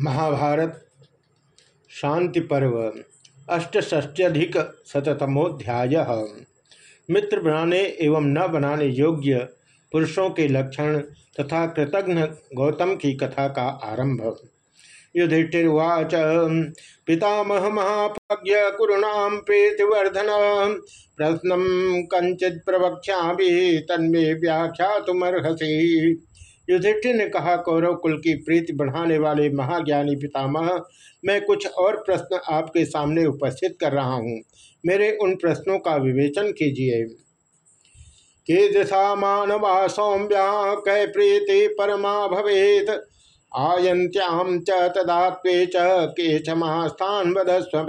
महाभारत, शांति पर्व अष्टष्ट्यधिक शतमोध्याय मित्र बनाने एवं न बनाने योग्य पुरुषों के लक्षण तथा कृतघ्न गौतम की कथा का आरंभ। युधिष्ठिर्वाच, पितामह महाभाग्य कुरुणाम प्रीतिवर्धन, प्रश्न कंचित प्रवक्षा भी तन्मे व्याख्या तुमर्हसी युधिष्ठिर ने कहा, कौरव कुल की प्रीति बढ़ाने वाले महाज्ञानी पितामह, मैं कुछ और प्रश्न आपके सामने उपस्थित कर रहा हूँ। मेरे उन प्रश्नों का विवेचन कीजिए। कीदृशा मानवा सौम्या कै प्रीति परमा भवेत। आयंत्याम च तदात्वे च के क्षमास्थान वधस्व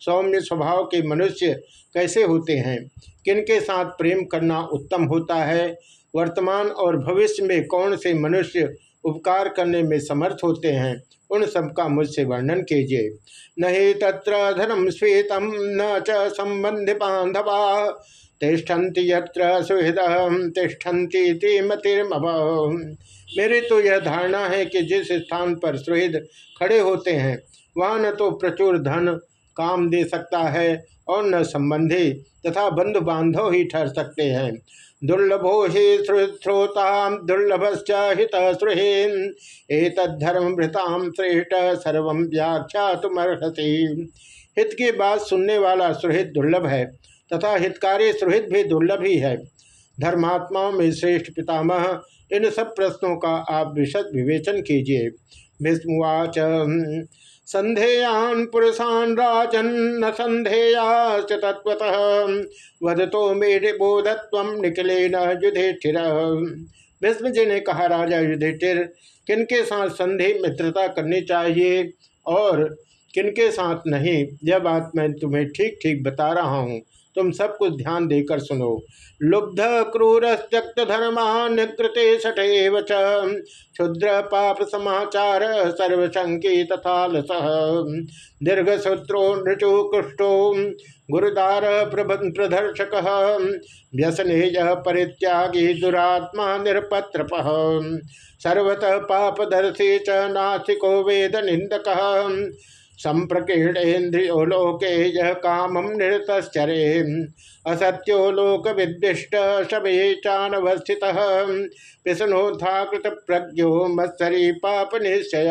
सौम्य स्वभाव के मनुष्य कैसे होते हैं? किनके साथ प्रेम करना उत्तम होता है? वर्तमान और भविष्य में कौन से मनुष्य उपकार करने में समर्थ होते हैं, उन सब का मुझसे वर्णन कीजिए। नहीं तत्र धनम श्वेतम न च संबंधि बांधवा तिष्ठन्ति यत्र सुहृद तिष्ठन्ति मतिर्मभ। मेरी तो यह धारणा है कि जिस स्थान पर सुहृद खड़े होते हैं, वहाँ न तो प्रचुर धन काम दे सकता है और न संबंधी तथा बंधु बांधव ही ठहर सकते हैं। दुर्लभो ही श्रोता दुर्लभश्च हित श्रुहीन एतद्धर्म भृताम श्रेष्ठ, सर्व व्याख्या तुमर्हसी हित की बात सुनने वाला सुहित दुर्लभ है, तथा हितकारी सुहित भी दुर्लभ ही है। धर्मात्माओं में श्रेष्ठ पितामह, इन सब प्रश्नों का आप विशद विवेचन कीजिए। विस्मुवाच संधेयान पुरुषान राजन न संधेयाश्च तत्वतः वदतो मेरे बोधत्व निकले न युधिष्ठिर। भीष्म जी ने कहा, राजा युधिष्ठिर, किनके साथ संधि मित्रता करनी चाहिए और किनके साथ नहीं? यह बात मैं तुम्हें ठीक ठीक बता रहा हूँ। तुम सब कुछ ध्यान देकर सुनो। लुब्ध क्रूर त्यक्त धर्मान कृते सठेव क्षुद्र पाप समाचार सर्वशंकी तथा दीर्घ सूत्रो नृचु कुष्ठो गुरुदार प्रदर्शक। व्यसनेय परित्यागी दुरात्मा निरपत्र सर्वतः पापदर्शी च नास्तिको वेद निंदक संप्रकीर्णेन्द्रियो लोके यह निरतश्चरे असत्यो लोक विदिष्ट शबे चानवस्थित पिशनोत्थाकृत प्रज्ञो मत्सरी पाप निश्चय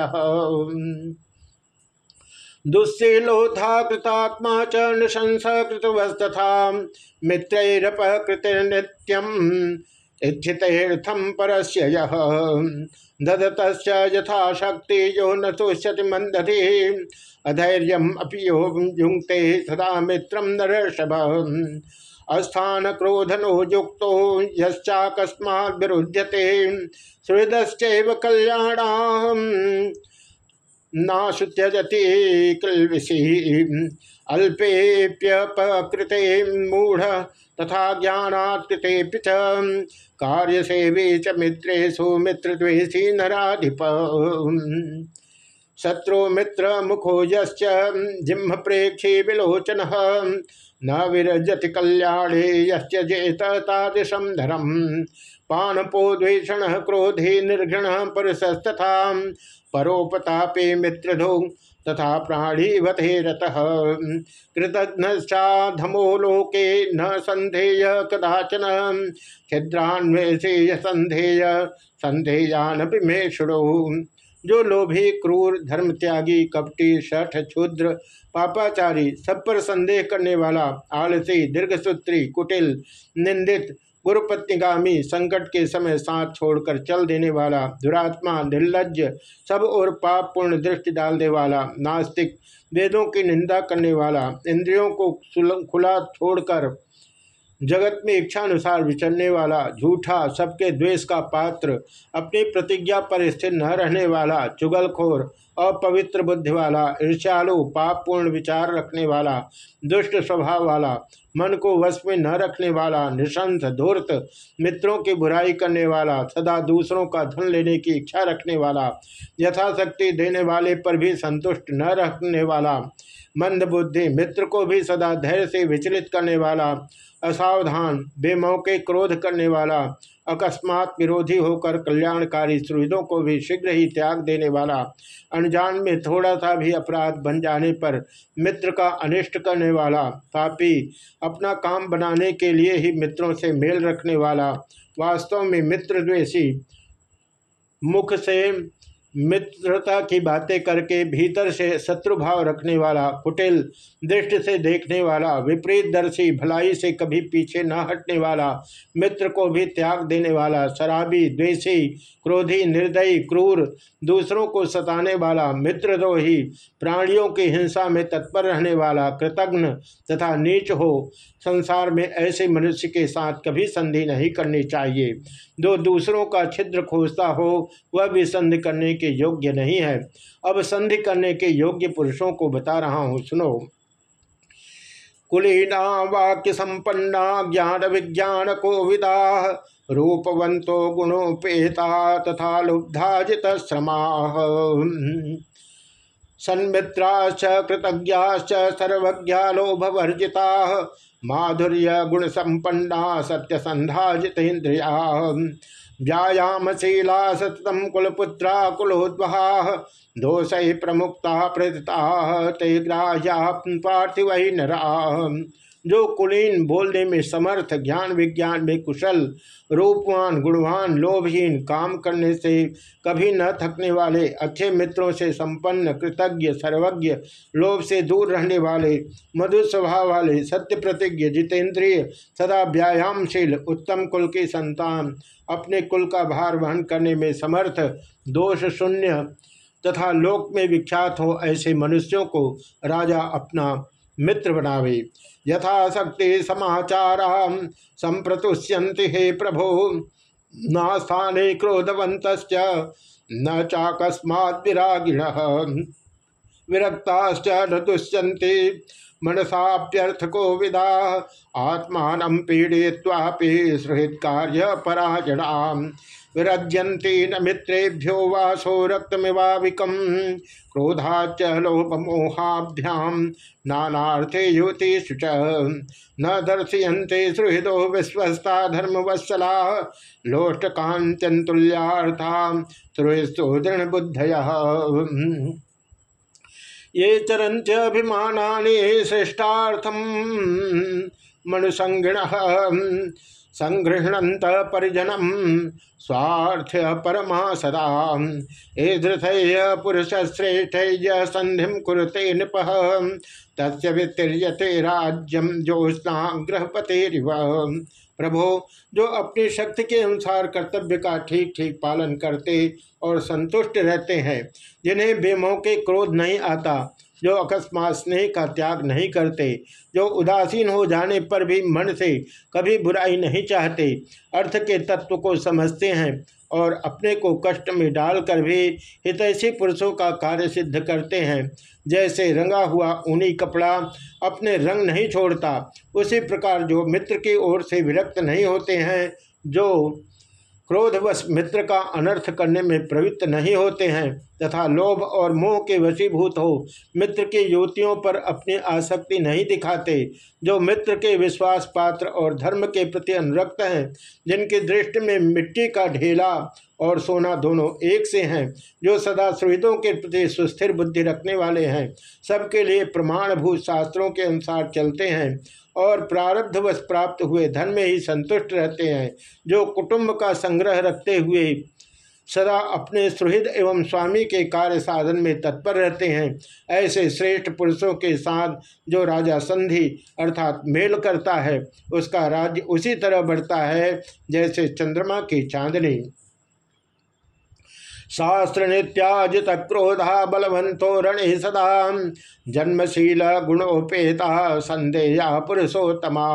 दुस्सीलोत्थाकृतात्मा च नृशंसकृतवस्तथा मित्रैरपकृतिर्नित्यम इच्छितर्थम परस्य ददत यथाशक्ति यो न तुष्यति मंदधि अधैर्यम अपि यो सदा मित्रम नरषभ। अस्थान क्रोधनो युक्त यश्चाकस्मा विरुध्यते सुहृदश्चैव कल्याणाम नाशुत्यजति किलविषि। अल्पेप्यपकृते मूढ़ तथा ज्ञानात्कृते कार्य कार्यसेवी च मित्रेशु मित्रद्वेषी नराधिप। शत्रु मित्र मुखो जिम्ह प्रेक्षी विलोचन न विरजति कल्याणे येत धरम। पानपोद्वेषण क्रोधे निर्घृण पुरुषस्तथा परोपतापे मित्रधो तथा प्राणीवते रतः। कृतघ्नश्चाधमो लोके न संधेय कदाचन। छिद्रान्वेषेय संधेय संधेयानपि मे शुणु जो लोभी, क्रूर धर्म त्यागी कपटी, शठ, क्षुद्र, पापाचारी, सब पर संदेह करने वाला, आलसी, दीर्घसूत्री, कुटिल, निंदित, गुरुपत्निगामी, संकट के समय साथ छोड़कर चल देने वाला, दुरात्मा निर्लज सब और पाप पूर्ण दृष्टि डालने वाला, नास्तिक, वेदों की निंदा करने वाला, इंद्रियों को खुला छोड़कर जगत में इच्छानुसार विचरने वाला, झूठा, सबके द्वेष का पात्र, अपनी प्रतिज्ञा पर स्थिर न रहने वाला, चुगलखोर अपवित्र बुद्धि वाला ईर्ष्यालु, पापपूर्ण विचार रखने वाला, दुष्ट स्वभाव वाला, मन को वश में न रखने वाला, निशंस, धूर्त, मित्रों की बुराई करने वाला, सदा दूसरों का धन लेने की इच्छा रखने वाला, यथाशक्ति देने वाले पर भी संतुष्ट न रखने वाला, मंद बुद्धि मित्र को भी सदा धैर्य से विचलित करने वाला, असावधान, बेमौके क्रोध करने वाला अकस्मात विरोधी होकर कल्याणकारी सुविधों को भी शीघ्र ही त्याग देने वाला अनजान में थोड़ा सा भी अपराध बन जाने पर मित्र का अनिष्ट करने वाला, पापी, अपना काम बनाने के लिए ही मित्रों से मेल रखने वाला, वास्तव में मित्र द्वेषी, मुख से मित्रता की बातें करके भीतर से शत्रु भाव रखने वाला, कुटिल दृष्टि से देखने वाला विपरीत दर्शी भलाई से कभी पीछे न हटने वाला, मित्र को भी त्याग देने वाला, शराबी, द्वेषी, क्रोधी, निर्दयी, क्रूर, दूसरों को सताने वाला, मित्रद्रोही, प्राणियों की हिंसा में तत्पर रहने वाला, कृतघ्न तथा नीच हो, संसार में ऐसे मनुष्य के साथ कभी संधि नहीं करनी चाहिए। जो दूसरों का छिद्र खोजता हो, वह भी संधि करने के योग्य नहीं है। अब संधि करने के योग्य पुरुषों को बता रहा हूँ, सुनो। कुलीना वाक्य संपन्ना ज्ञान विज्ञान को विदा रूपवंतो गुणोपेता तथा लुब्धाजित श्रमा। सन्मित्राश्च कृतज्ञाश्च सर्वज्ञा लोभवर्जिता, माधुर्य गुण संपन्ना सत्यसंधाजितेन्द्रिया। व्यायामशीला सततम कुलपुत्रा कुलोद्वहा दोष प्रमुक्ता प्रदता ते ग्राह्या पार्थिव नरा। जो कुलीन बोलने में समर्थ, ज्ञान विज्ञान में कुशल, रूपवान, गुणवान, लोभहीन काम करने से कभी न थकने वाले, अच्छे मित्रों से संपन्न, कृतज्ञ, सर्वज्ञ, लोभ से दूर रहने वाले, मधुर स्वभाव वाले, सत्य प्रतिज्ञ, जितेंद्रिय, सदा व्यायामशील, उत्तम कुल के संतान, अपने कुल का भार वहन करने में समर्थ, दोष शून्य तथा लोक में विख्यात हो ऐसे मनुष्यों को राजा अपना मित्र बनावे यथाशक्ति समाचार संप्रतुष्यंति हे प्रभो। नास्थाने क्रोधवंत न चाकस्मात् विरागिण। विरक्ताश्च नुष्यन्ति मनसाप्यर्थ को विदा। आत्मा पीड़ित्वापि सुहृद कार्य पराजणाम विरज्यंती न मित्रेभ्यो वासो रक्तमिवाविकम क्रोधाच लोभमोहाभ्याम नानार्थे युति शुच न दर्शयन्ते सुहृदो विश्वस्ता धर्मवत्सला लोष्टकांत्यंतुल्यार्था सुहृस्तु दृढ़ बुद्धय ये चरंच अभिमाना श्रेष्ठार्थम मनुसंगिण संगृहणंत परिजनम स्वार्थ परमा सदा ईदृथय पुरुष श्रेष्ठ संधि कुरते नृप। तस् वितीर्यते ज्योत्ना गृहपतेरिव प्रभो, जो अपनी शक्ति के अनुसार कर्तव्य का ठीक ठीक पालन करते और संतुष्ट रहते हैं, जिन्हें बेमौके क्रोध नहीं आता जो अकस्मात स्नेह का त्याग नहीं करते, जो उदासीन हो जाने पर भी मन से कभी बुराई नहीं चाहते, अर्थ के तत्व को समझते हैं और अपने को कष्ट में डालकर भी हितैषी पुरुषों का कार्य सिद्ध करते हैं। जैसे रंगा हुआ ऊनी कपड़ा अपने रंग नहीं छोड़ता, उसी प्रकार जो मित्र की ओर से विरक्त नहीं होते हैं, जो क्रोधवश मित्र का अनर्थ करने में प्रवृत्त नहीं होते हैं, तथा लोभ और मोह के वशीभूत हो। मित्र की युवतियों पर अपनी आसक्ति नहीं दिखाते, जो मित्र के विश्वास पात्र और धर्म के प्रति अनुरक्त हैं, जिनकी दृष्टि में मिट्टी का ढेला और सोना दोनों एक से हैं, जो सदा सुहृदों के प्रति सुस्थिर बुद्धि रखने वाले हैं। सबके लिए प्रमाणभूत शास्त्रों के अनुसार चलते हैं और प्रारब्धवश प्राप्त हुए, धन में ही संतुष्ट रहते हैं, जो कुटुंब का संग्रह रखते हुए सदा अपने सुहृद एवं स्वामी के कार्य साधन में तत्पर रहते हैं। ऐसे श्रेष्ठ पुरुषों के साथ जो राजा संधि अर्थात मेल करता है, उसका राज्य उसी तरह बढ़ता है, जैसे चंद्रमा की चांदनी। शास्त्र नित्याजित क्रोधा बलवंतो रण सदा जन्मशील गुणोपेता संदेह पुरुषोत्तमा।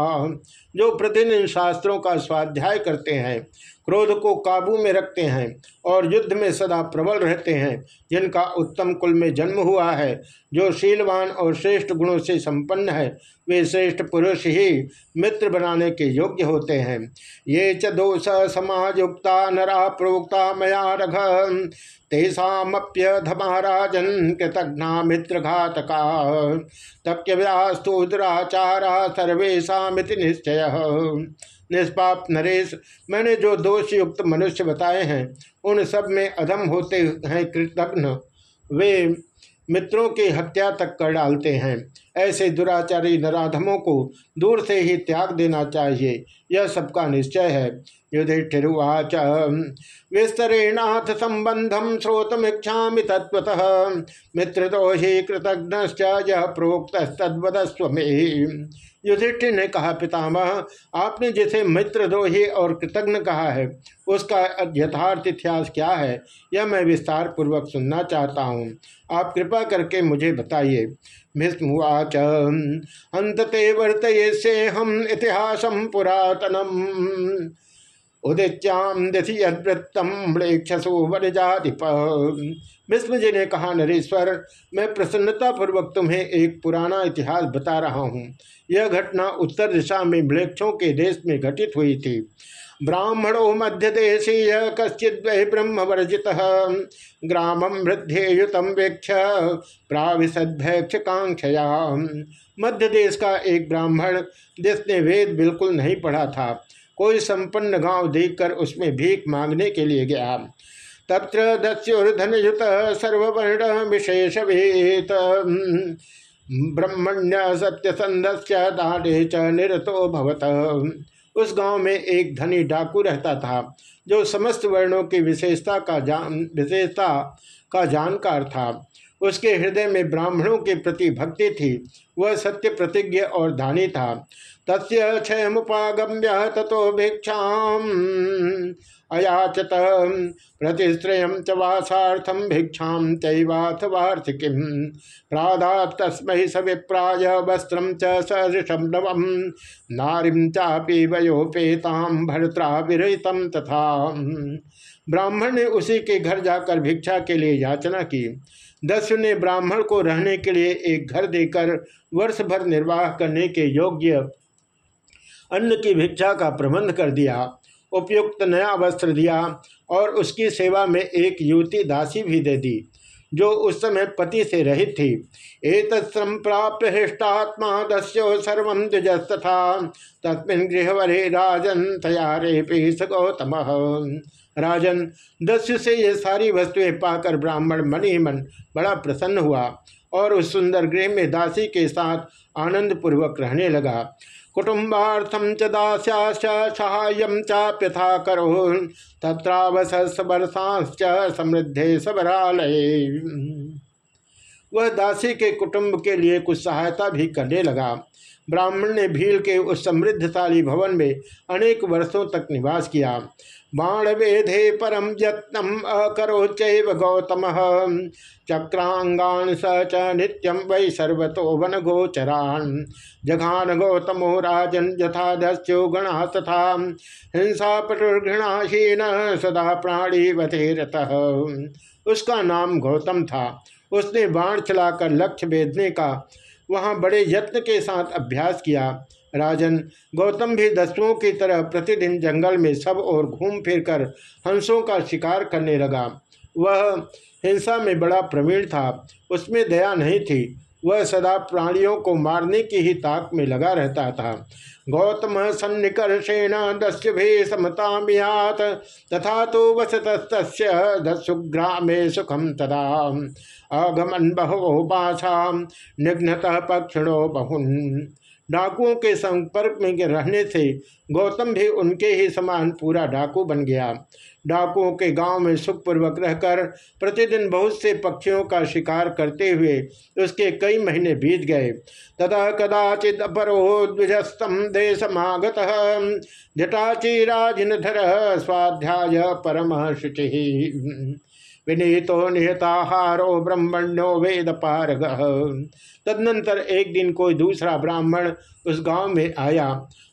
जो प्रतिदिन शास्त्रों का स्वाध्याय करते हैं क्रोध को काबू में रखते हैं और युद्ध में सदा प्रबल रहते हैं। जिनका उत्तम कुल में जन्म हुआ है, जो शीलवान और श्रेष्ठ गुणों से संपन्न है, वे श्रेष्ठ पुरुष ही मित्र बनाने के योग्य होते हैं। ये च दोष समायुक्ता, नरा प्रोक्ता, मया रघ। तेषाप्यधमाराजन कृतघ्ना मित्र घातका तक्य व्यास्तु दुराचारा निश्चय। निष्पाप नरेश, मैंने जो दोष युक्त मनुष्य बताए हैं, उन सब में अधम होते हैं कृतघ्न वे मित्रों की हत्या तक कर डालते हैं। ऐसे दुराचारी नराधमों को दूर से ही त्याग देना चाहिए, यह सबका निश्चय है। युधिष्ठिवाच विस्तरेणाथ संबंधम श्रोतमीक्षा तत्वतः मित्रदोषी कृतघ्न यह प्रोक्त तद्वदस्व में युधिष्ठिर ने कहा, पितामह, आपने जिसे मित्रद्रोही और कृतज्ञ कहा है, उसका यथार्थ इतिहास क्या है, यह मैं विस्तार पूर्वक सुनना चाहता हूँ। आप कृपा करके मुझे बताइए। भीष्मवाच अंतते वर्तये से हम इतिहासम पुरातनम। उदित्याम दधि यदृत्तम म्लेक्षसु वनजाधिप विष्णु जी ने कहा, नरेश्वर, मैं प्रसन्नता पूर्वक तुम्हें एक पुराना इतिहास बता रहा हूँ। यह घटना उत्तर दिशा में म्लेक्षों के देश में घटित हुई थी। ब्राह्मणो मध्य देशीय कश्चिद ब्रह्म वर्जित ग्रामम वृद्धेयुतम वेक्ष प्राविशद्भैक्ष कांक्षया मध्य देश का एक ब्राह्मण, जिसने वेद बिल्कुल नहीं पढ़ा था, कोई संपन्न गाँव देखकर उसमें भीख मांगने के लिए गया। तत्र दस्युर्धनयुत सर्ववर्ण विशेष वेत ब्रह्मण्य सत्य संध्य दाढ़े च निरतो भवत। उस गाँव में एक धनी डाकू रहता था, जो समस्त वर्णों की विशेषता का जान, विशेषता का जानकार था। उसके हृदय में ब्राह्मणों के प्रति भक्ति थी, वह सत्य प्रतिज्ञ और धानी था। तस्य क्षयमुपागम्य तथो भिक्षा अयाचत प्रतिश्रय च भिक्षा तैवाथवार्थिकीम प्रादात तस्म स विप्राय वस्त्र च नवम चापी वयोपेताम भरत्रा विरहितम तथा। ब्राह्मण ने उसी के घर जाकर भिक्षा के लिए याचना की। दस्यु ने ब्राह्मण को रहने के लिए एक घर देकर वर्ष भर निर्वाह करने के योग्य अन्न की भिक्षा का प्रबंध कर दिया। उपयुक्त नया वस्त्र दिया और उसकी सेवा में एक युवती दासी भी दे दी, जो उस समय पति से रहित थी। एक प्राप्य हृष्टात्मा दस्यो सर्व द्विजस्तथा तस्मिन गृहवरे राजन तयारे पेश गौतम राजन, दस्यु से ये सारी वस्तुएँ पाकर ब्राह्मण मन ही मन बड़ा प्रसन्न हुआ और उस सुंदर गृह में दासी के साथ आनंद पूर्वक रहने लगा। कुटुम्बार्थम च दास्याश्च चाप्यथा करो तत्रावसवर्षांश्च समृद्धे सबरालय वह दासी के कुटुंब के लिए कुछ सहायता भी करने लगा। ब्राह्मण ने भील के उस समृद्धशाली भवन में अनेक वर्षों तक निवास किया। बाण वेधे परम यत्नम अकरो चैव गौतम। चक्रांगान स च नित्यम वै सर्वतो वन गोचरान जघान गौतमो राजन यथा दस्यो गणा तथा। हिंसा पटुर्घृणाशीन सदा प्राणी वधेरत उसका नाम गौतम था। उसने बाण चलाकर लक्ष्य भेदने का, वहाँ बड़े यत्न के साथ अभ्यास किया। राजन, गौतम भी दस्युओं की तरह प्रतिदिन जंगल में सब और घूम फिर कर हंसों का शिकार करने लगा। वह हिंसा में बड़ा प्रवीण था। उसमें दया नहीं थी। वह सदा प्राणियों को मारने की ही ताक में लगा रहता था। गौतम सन्निकर्षेण दस्य भे समतामियात, तथा तो वसत दस्युग्रामे सुखम तदा। अगमन बहुपाशा निघ्नता निघ्नत पक्षिणो बहुन। डाकुओं के संपर्क में रहने से गौतम भी उनके ही समान पूरा डाकू बन गया। डाकुओं के गाँव में सुखपूर्वक रहकर प्रतिदिन बहुत से पक्षियों का शिकार करते हुए उसके कई महीने बीत गए। तथा कदाचित अपरो द्विजस्तम देशमागत जटाचीराजिनधर स्वाध्याय परम शुचि। विनीतो निहताहारो ब्रह्मण्यो वेद पारग। तदनंतर एक दिन कोई दूसरा ब्राह्मण उस गाँव में आया,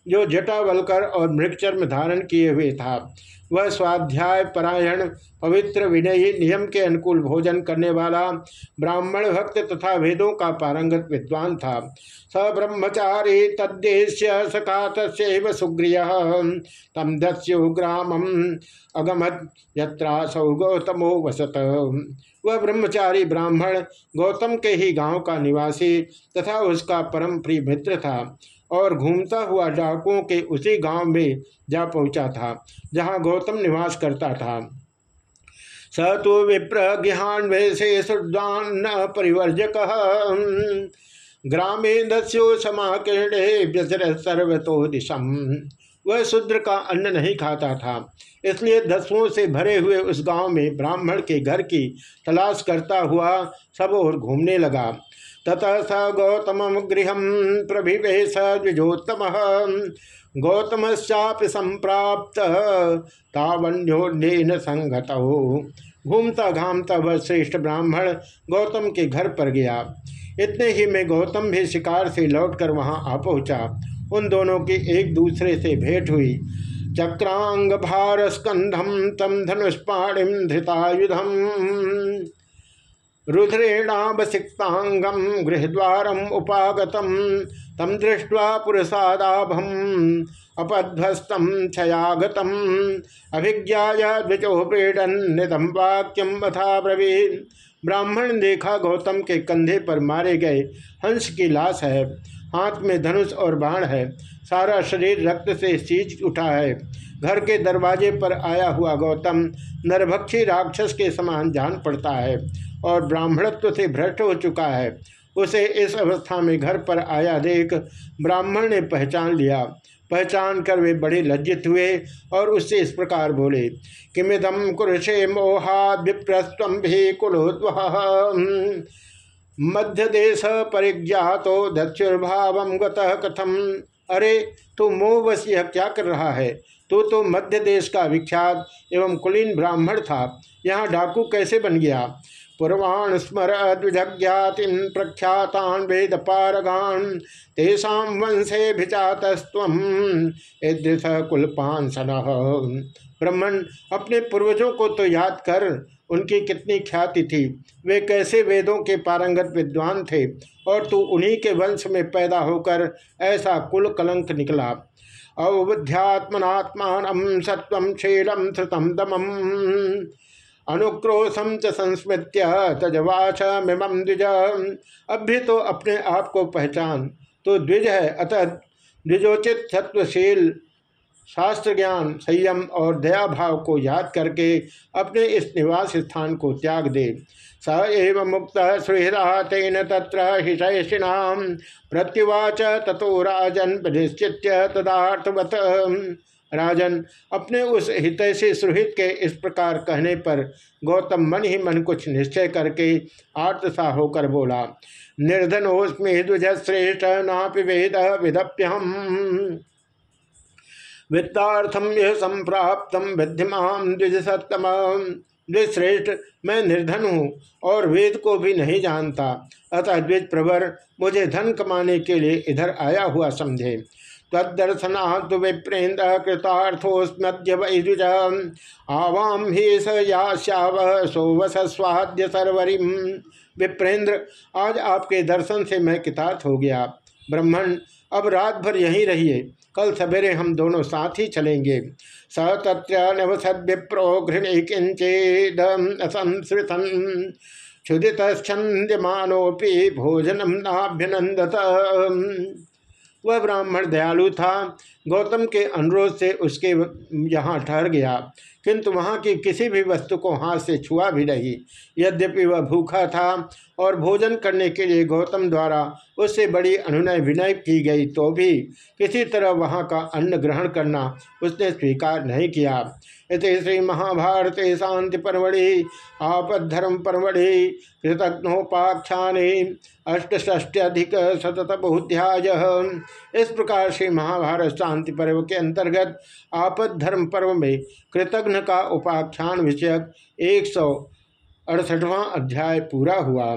जो जटावलकर और मृगचर्म धारण किए हुए था। वह स्वाध्याय परायण पवित्र विनयी नियम के अनुकूल भोजन करने वाला ब्राह्मण भक्त तथा वेदों का पारंगत विद्वान था। स ब्रह्मचारी तद्देश्य सखा तस्व सुग्रिय। तम दस्यु ग्राम अगमत यत्रासौ गौतमो वसत। वह ब्रह्मचारी ब्राह्मण गौतम के ही गाँव का निवासी तथा उसका परम प्रिय मित्र था। और घूमता हुआ डाकुओं के उसी गाँव में जा पहुँचा था, जहाँ गौतम निवास करता था। स तो विप्र गृहान्वेषे परिवर्जक। ग्रामे दस्यो समाकीर्णे व्यसर सर्वतो दिशम। वह शूद्र का अन्न नहीं खाता था, इसलिए दसवों से भरे हुए उस गाँव में ब्राह्मण के घर की तलाश करता हुआ सब और घूमने लगा। ततः स गौतम गृह प्रभिवेश द्विजोत्तम। गौतमश्चापि संप्राप्त तावन्योन संगत। घूमता घामता वह श्रेष्ठ ब्राह्मण गौतम के घर पर गया। इतने ही में गौतम भी शिकार से लौटकर वहाँ आ पहुँचा। उन दोनों की एक दूसरे से भेंट हुई। चक्रांग भार स्कंधम तम धनुष्पाणिम धृतायुधम रुद्रेणावसिक्तांगम गृहद्वारम उपागतम तम दृष्ट्वा पुरसादाभम अपध्वस्तम क्षयागतम अभिज्ञा द्विजोपेडन निधम वाक्यम अथा ब्राह्मण देखा गौतम के कंधे पर मारे गए। हंस की लाश है, हाथ में धनुष और बाण है। सारा शरीर रक्त से सींच उठा है। घर के दरवाजे पर आया हुआ गौतम नरभक्षी राक्षस के समान जान पड़ता है और ब्राह्मणत्व से भ्रष्ट हो चुका है। उसे इस अवस्था में घर पर आया देख ब्राह्मण ने पहचान लिया। पहचान कर वे बड़े लज्जित हुए और उससे इस प्रकार बोले किमिदम कुरुषे मोहा विप्रस्व भी कुलोद्व। मध्य देश परिज्ञातो दक्षिर्भाव कथम। अरे, तू मोहवश यह क्या कर रहा है? तू तो, तो मध्य देश का विख्यात एवं कुलीन ब्राह्मण था। यहाँ डाकू कैसे बन गया? पूर्वाण स्मर द्विजज्ञाति प्रख्यातान वेद पारगान तेषा वंशे भिचातस्व ईदृश कुलपांसन ब्राह्मण अपने पूर्वजों को तो याद कर उनकी कितनी ख्याति थी। वे कैसे वेदों के पारंगत विद्वान थे और तू उन्हीं के वंश में पैदा होकर ऐसा कुल कलंक निकला? अवबुद्ध्यात्मनात्मान सत्व शीलम श्रुतम दमम। अनुक्रोशम च संस्मृत्य तजवाच मिमम द्विज। भी तो अपने आप को पहचान तो द्विज है। अतः द्विजोचित सत्वशील शास्त्र ज्ञान संयम और दया भाव को याद करके अपने इस निवास स्थान को त्याग दे। स एव मुक्त सुहृदा तेन तत्र हिषैषिणाम प्रत्युवाच तथो राजन प्रतिश्चित्य तदार्थवत। राजन, अपने उस हितैषी सुहृत के इस प्रकार कहने पर गौतम मन ही मन कुछ निश्चय करके आर्तसा होकर बोला निर्धनोस्मि द्विज श्रेष्ठ नापि वेद विदप्यहम। वित्तार्थम यह संप्राप्त विद्यमान द्विज सत्तम द्विश्रेष्ठ, मैं निर्धन हूँ और वेद को भी नहीं जानता। अतः द्विज प्रवर मुझे धन कमाने के लिए इधर आया हुआ समझे। तदर्शनात् विप्रेन्द्र कृतार्थोस्मद्य वैद्युज आवाम ही स याश्याव सोवस स्वाद्य सरवरीम। विप्रेंद्र आज आपके दर्शन से मैं कृतार्थ हो गया। ब्राह्मण, अब रात भर यहीं रहिए। कल सवेरे हम दोनों साथ ही चलेंगे। स तत्र नवसद विप्रो घृणी किंचेद असंसृतन क्षुदित छंद्यमानोपि भोजनम नाभ्यनंदत वह ब्राह्मण दयालु था। गौतम के अनुरोध से उसके यहाँ ठहर गया, किंतु वहाँ की किसी भी वस्तु को हाथ से छुआ भी नहीं। यद्यपि वह भूखा था और भोजन करने के लिए गौतम द्वारा उससे बड़ी अनुनय विनय की गई तो भी किसी तरह वहाँ का अन्न ग्रहण करना उसने स्वीकार नहीं किया। इस श्री महाभारत शांति परमढ़ि आपद्धर्म परमढ़ि कृतघ्नोपाख्याने अष्टष्ट्यधिक शतत बहुध्याय इस प्रकार से महाभारत शांति पर्व के अंतर्गत आपद धर्म पर्व में कृतघ्न का उपाख्यान विषयक एक सौ अड़सठवां अध्याय पूरा हुआ।